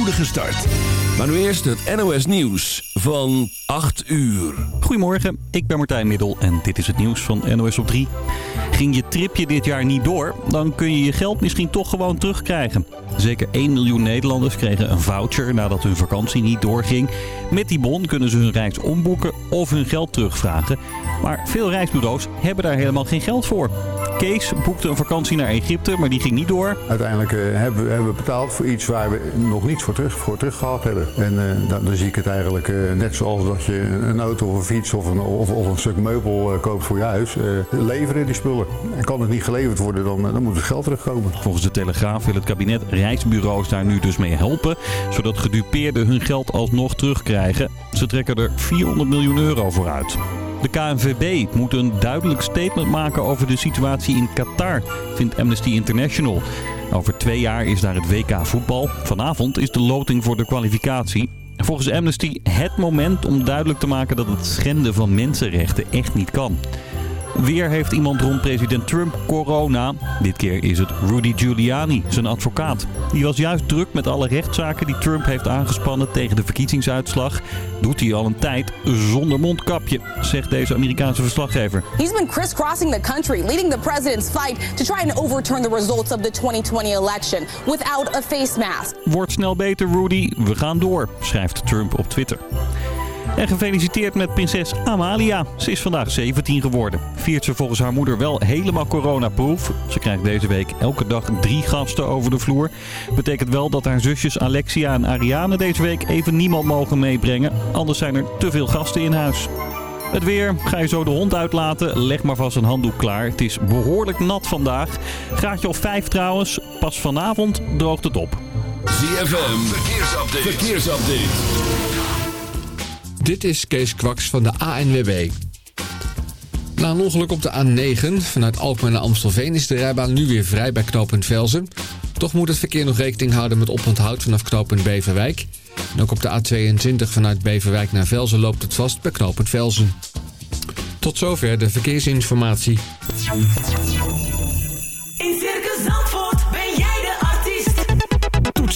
spoedige start. Maar nu eerst het NOS Nieuws van 8 uur. Goedemorgen, ik ben Martijn Middel en dit is het nieuws van NOS op 3. Ging je tripje dit jaar niet door, dan kun je je geld misschien toch gewoon terugkrijgen. Zeker 1 miljoen Nederlanders kregen een voucher nadat hun vakantie niet doorging. Met die bon kunnen ze hun reis omboeken of hun geld terugvragen. Maar veel reisbureaus hebben daar helemaal geen geld voor. Kees boekte een vakantie naar Egypte, maar die ging niet door. Uiteindelijk eh, hebben, we, hebben we betaald voor iets waar we nog niets voor voor terug gehad hebben. En eh, dan, zie ik het eigenlijk eh, net zoals dat je een auto of een fiets of een, of, of een stuk meubel eh, koopt voor je huis. Leveren die spullen. En kan het niet geleverd worden, dan, dan moet het geld terugkomen. Volgens de Telegraaf wil het kabinet reisbureaus daar nu dus mee helpen, zodat gedupeerden hun geld alsnog terugkrijgen. Ze trekken er 400 miljoen euro voor uit. De KNVB moet een duidelijk statement maken over de situatie in Qatar, vindt Amnesty International. Over twee jaar is daar het WK voetbal. Vanavond is de loting voor de kwalificatie. Volgens Amnesty het moment om duidelijk te maken dat het schenden van mensenrechten echt niet kan. Weer heeft iemand rond president Trump corona. Dit keer is het Rudy Giuliani, zijn advocaat. Die was juist druk met alle rechtszaken die Trump heeft aangespannen tegen de verkiezingsuitslag. Doet hij al een tijd zonder mondkapje, zegt deze Amerikaanse verslaggever. He's been crisscrossing the country, leading the president's fight to try and overturn the results of the 2020 election without a face mask. Wordt snel beter, Rudy. We gaan door, schrijft Trump op Twitter. En gefeliciteerd met prinses Amalia. Ze is vandaag 17 geworden. Viert ze volgens haar moeder wel helemaal coronaproof. Ze krijgt deze week elke dag drie gasten over de vloer. Betekent wel dat haar zusjes Alexia en Ariane deze week even niemand mogen meebrengen. Anders zijn er te veel gasten in huis. Het weer. Ga je zo de hond uitlaten? Leg maar vast een handdoek klaar. Het is behoorlijk nat vandaag. Graadje of 5 trouwens. Pas vanavond droogt het op. ZFM, verkeersupdate. verkeersupdate. Dit is Kees Kwaks van de ANWB. Na een ongeluk op de A9 vanuit Alkmaar naar Amstelveen is de rijbaan nu weer vrij bij knooppunt Velzen. Toch moet het verkeer nog rekening houden met oponthoud vanaf knooppunt Beverwijk. En ook op de A22 vanuit Beverwijk naar Velzen loopt het vast bij knooppunt Velzen. Tot zover de verkeersinformatie.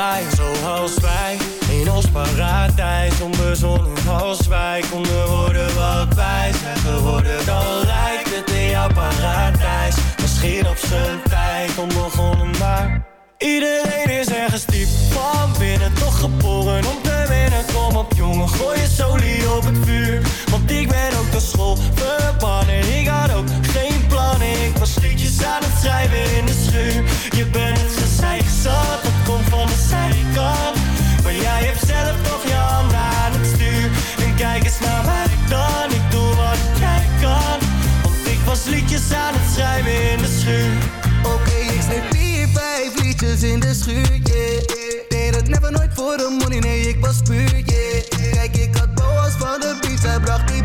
Zoals wij in ons paradijs. Onbezonnen als wij konden worden wat wij zijn geworden. Dan lijkt het in jouw paradijs. Misschien op zijn tijd onbegonnen, maar. Iedereen is ergens diep van binnen, toch geboren om te winnen. Kom op jongen, gooi je solie op het vuur. Want ik ben ook naar school verbannen. Ik had ook geen plannen, ik was liedjes aan het schrijven in de schuur. Je bent het gezeik zat, Maar jij hebt zelf toch je aan het stuur. En kijk eens naar mij dan, ik doe wat jij kan. Want ik was liedjes aan het schrijven in de schuur. Oké, ik schreef vier, vijf liedjes in de schuur, yeah. Deed het never nooit voor de money, nee, ik was puur, yeah. Kijk, ik had boas van de beats, hij bracht die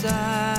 side.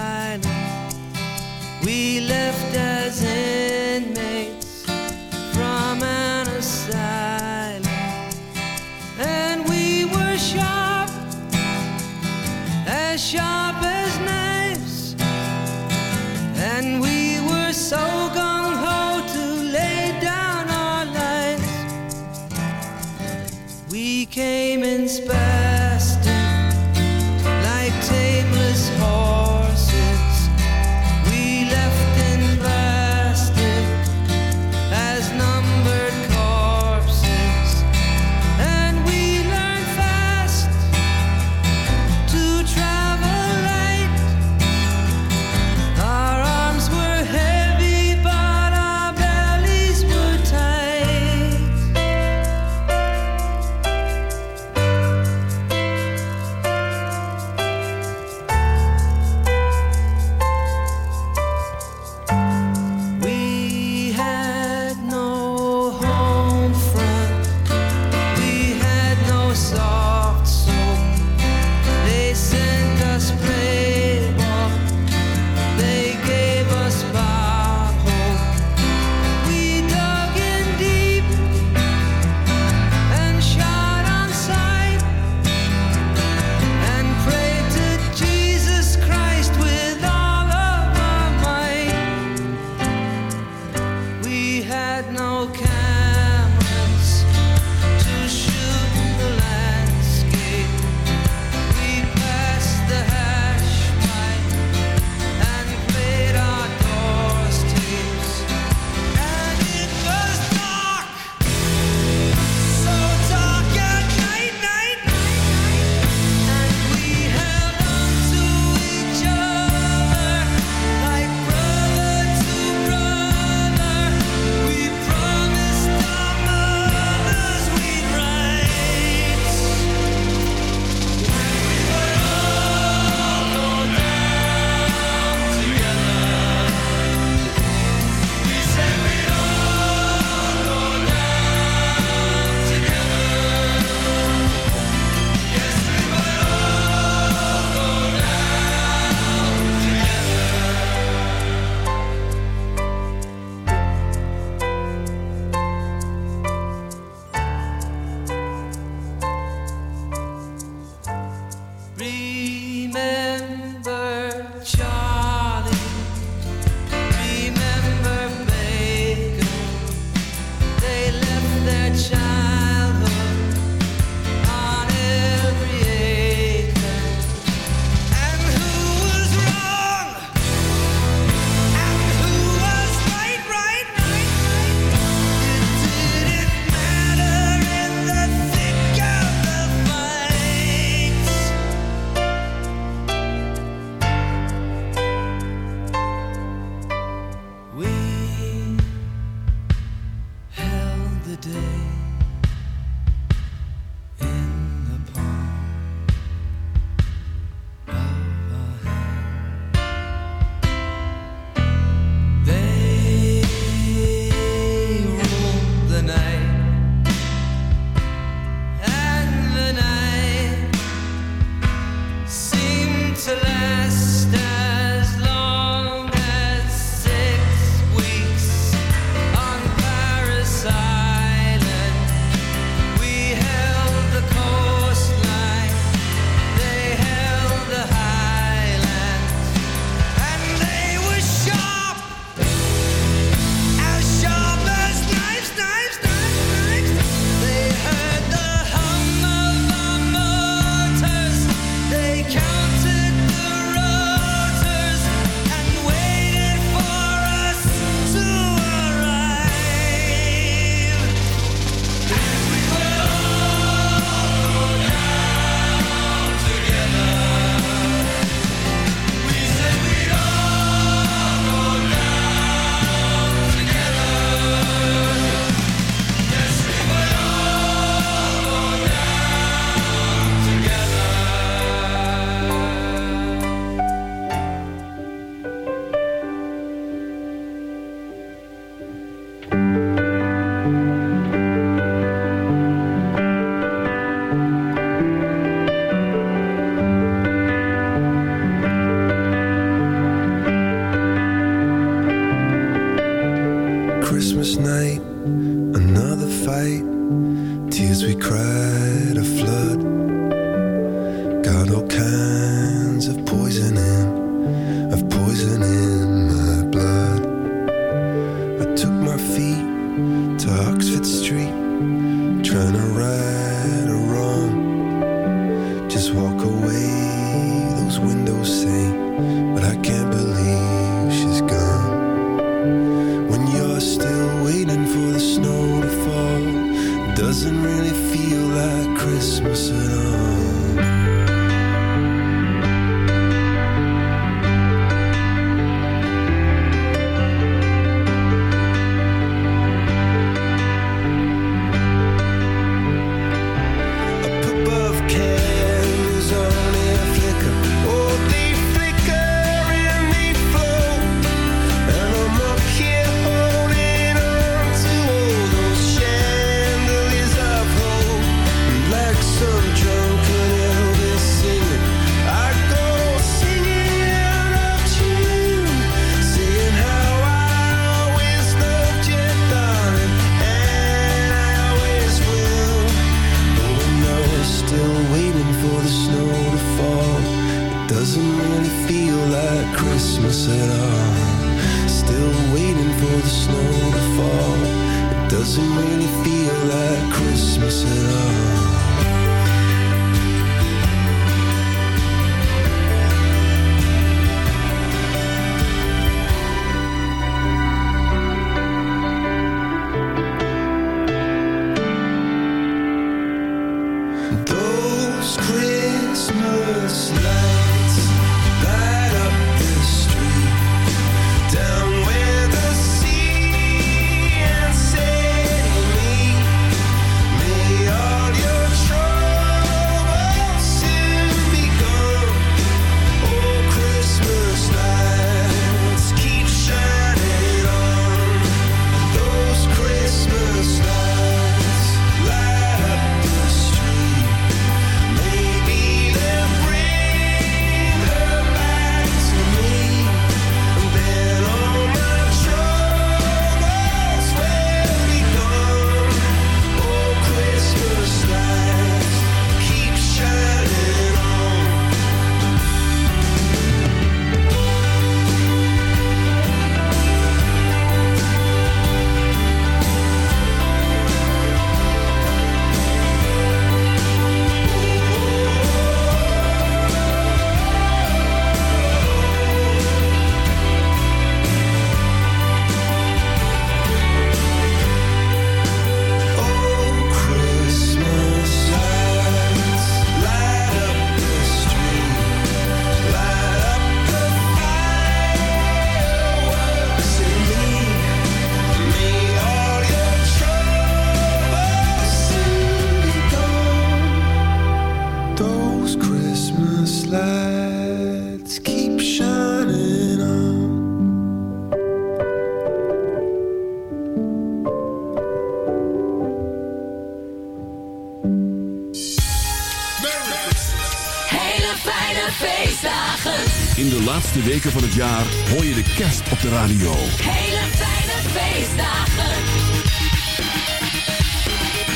radio. Hele fijne feestdagen.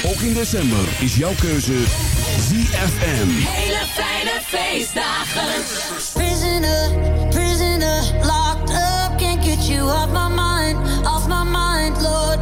Ook in december is jouw keuze ZFM. Hele fijne feestdagen. Prisoner, prisoner, locked up. Can't get you off my mind, off my mind, Lord.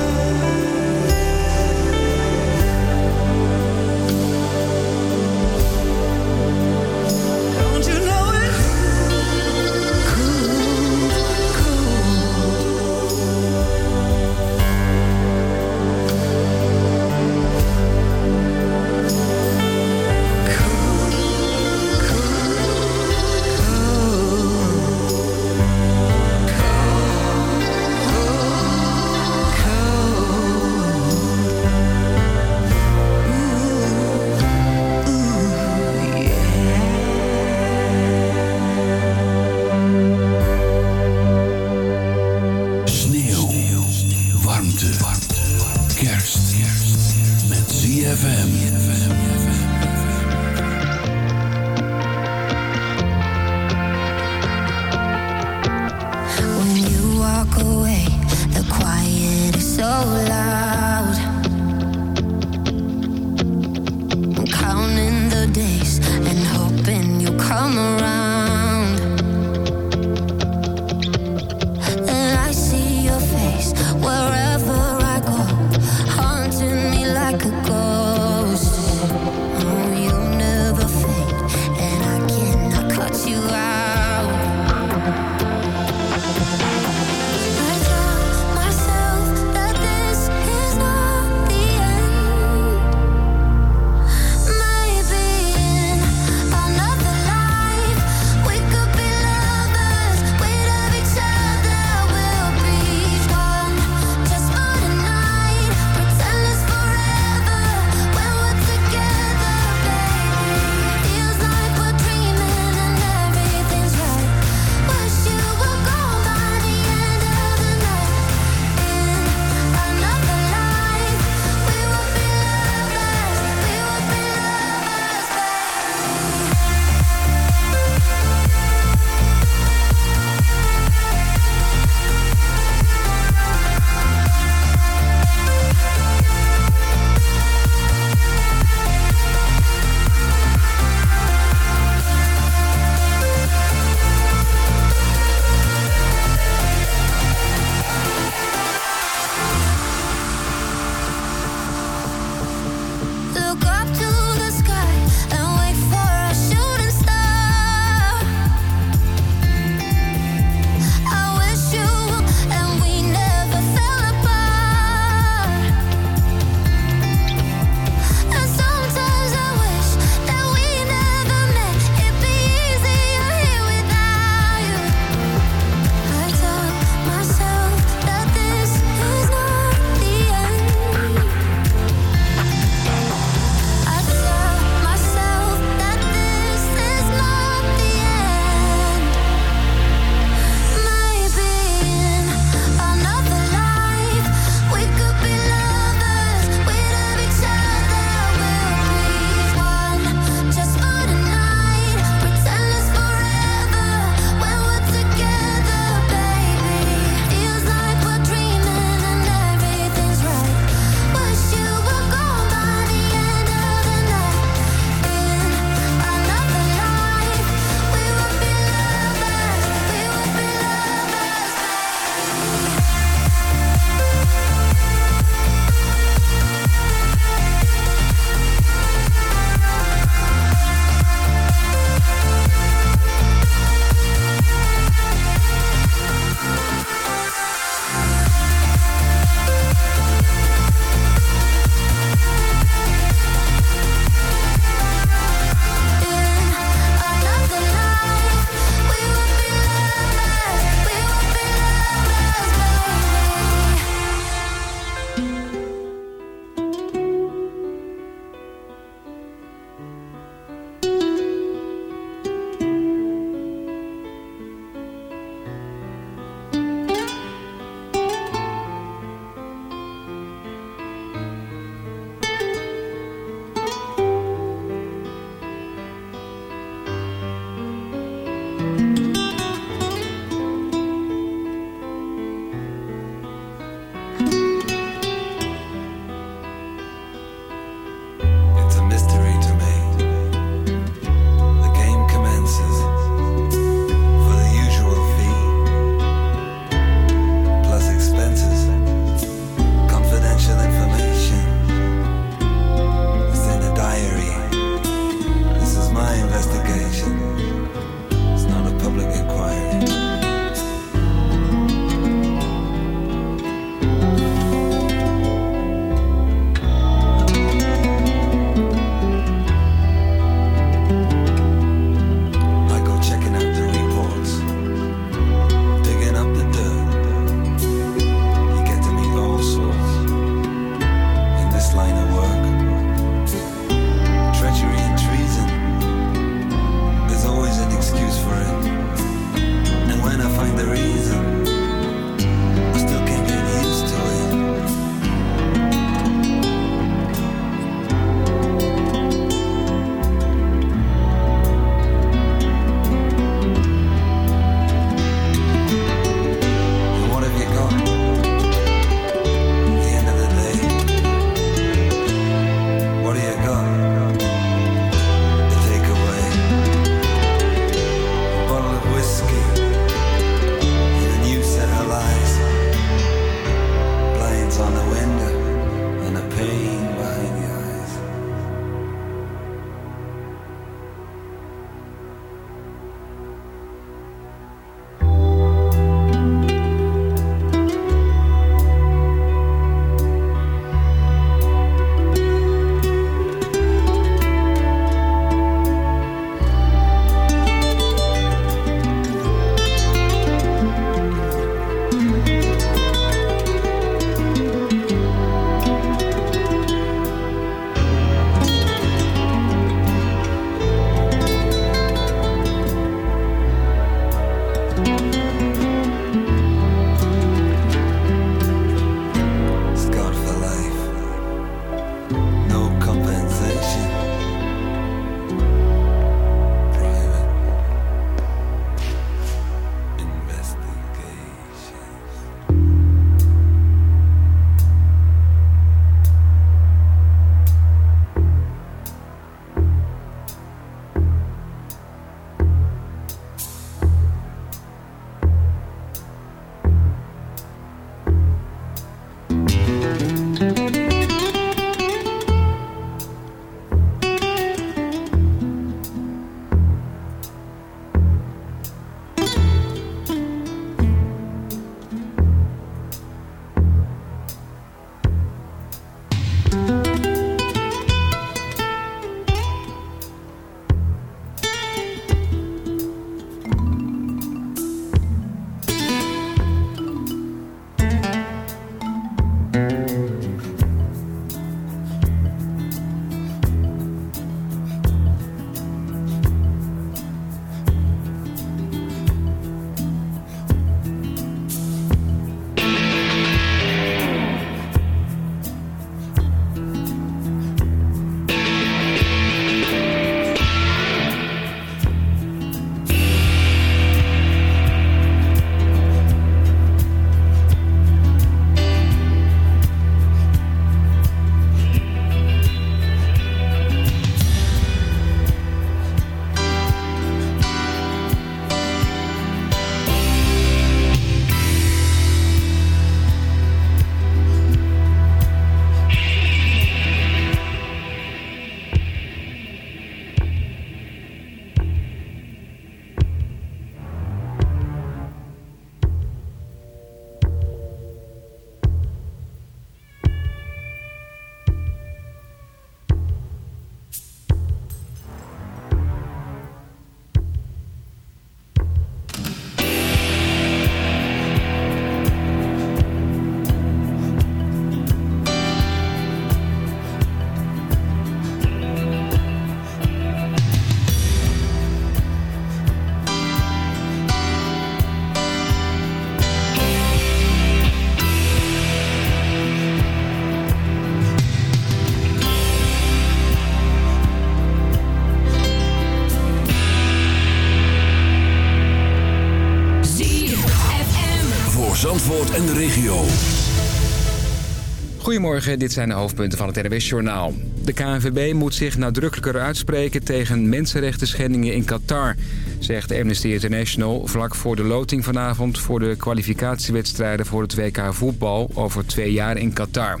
Dit zijn de hoofdpunten van het NWS-journaal. De KNVB moet zich nadrukkelijker uitspreken tegen mensenrechten schendingen in Qatar... zegt Amnesty International vlak voor de loting vanavond... voor de kwalificatiewedstrijden voor het WK voetbal over twee jaar in Qatar.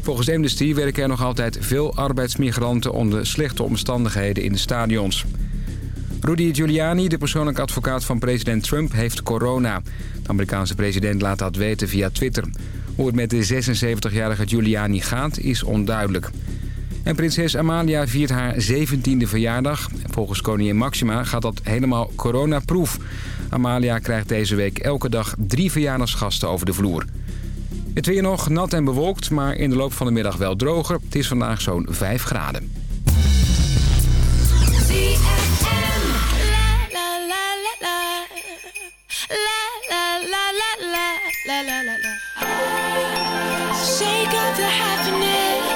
Volgens Amnesty werken er nog altijd veel arbeidsmigranten... onder slechte omstandigheden in de stadions. Rudy Giuliani, de persoonlijke advocaat van president Trump, heeft corona. De Amerikaanse president laat dat weten via Twitter... Hoe het met de 76-jarige Giuliani gaat, is onduidelijk. En prinses Amalia viert haar 17e verjaardag. Volgens koningin Maxima gaat dat helemaal coronaproof. Amalia krijgt deze week elke dag drie verjaardagsgasten over de vloer. Het weer nog nat en bewolkt, maar in de loop van de middag wel droger. Het is vandaag zo'n 5 graden. shake up the happiness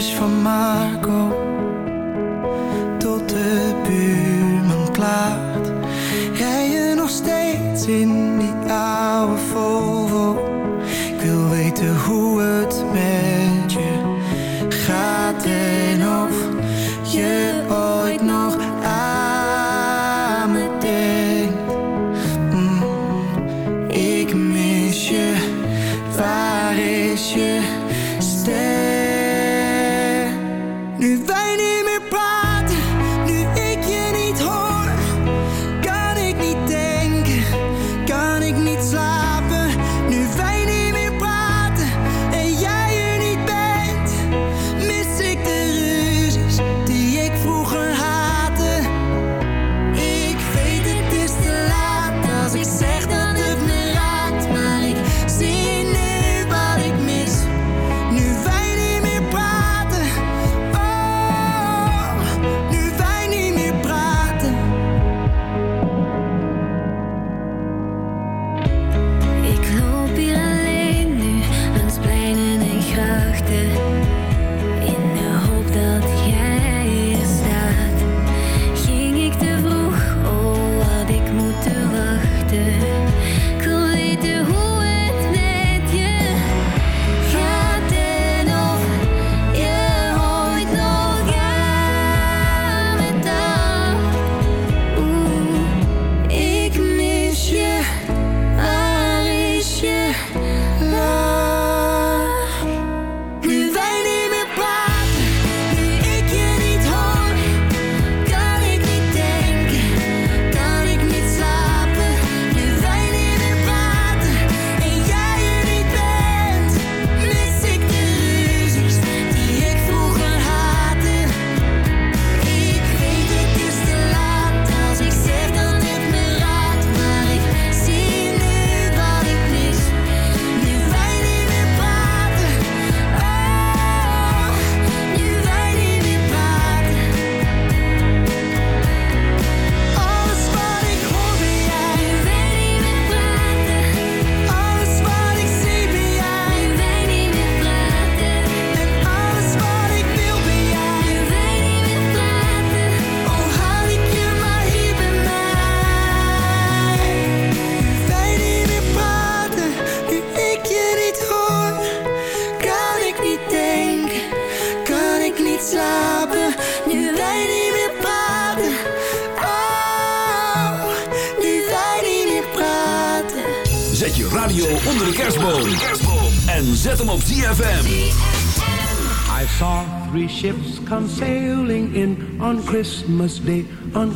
van Marco tot de buurman klaar.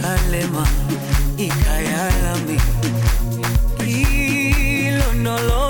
kalema ikayalami. Kilonolo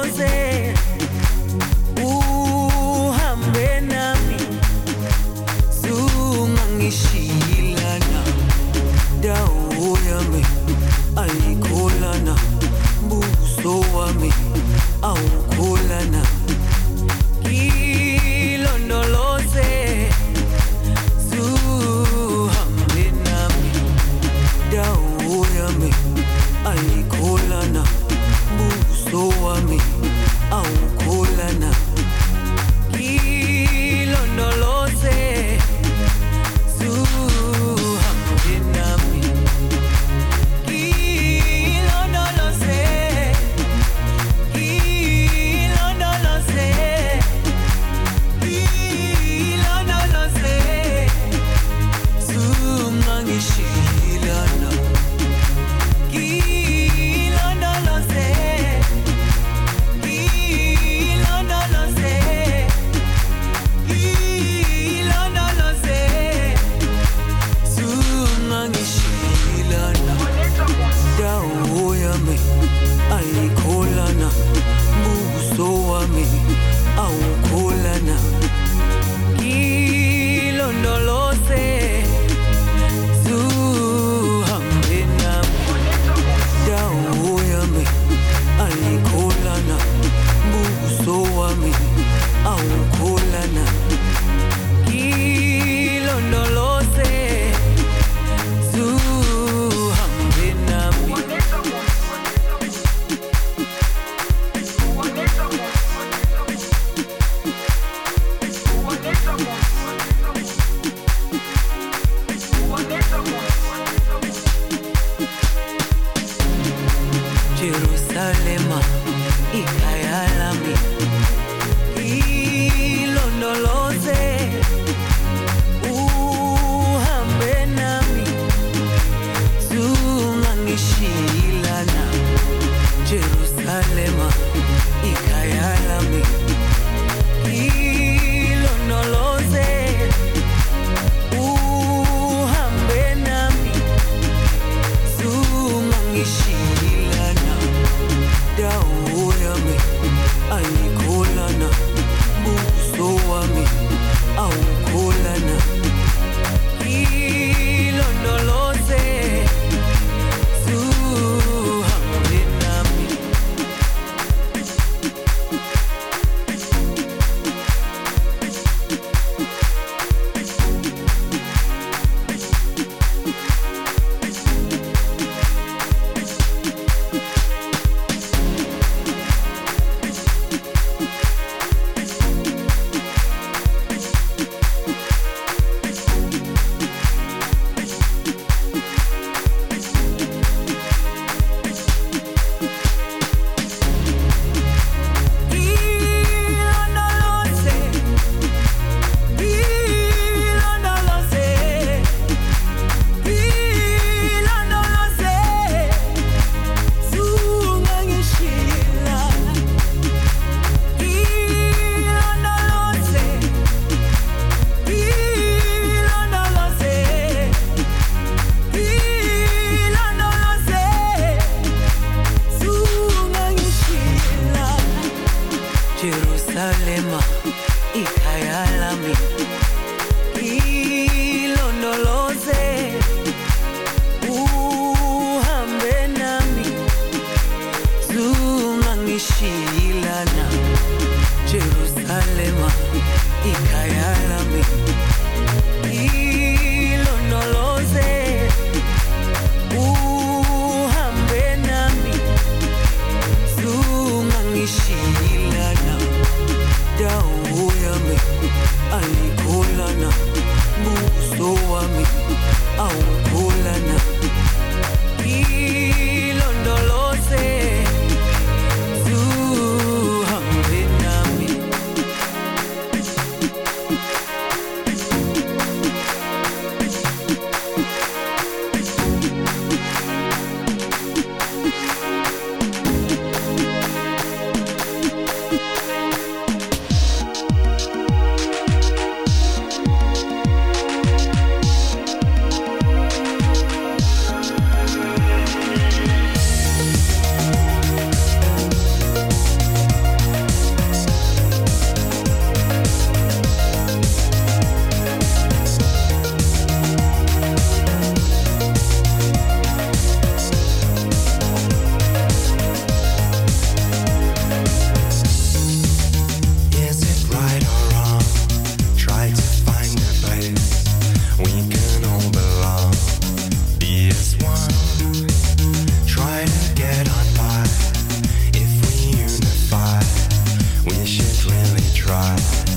drive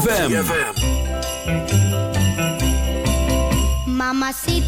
ZFM. Mamacita.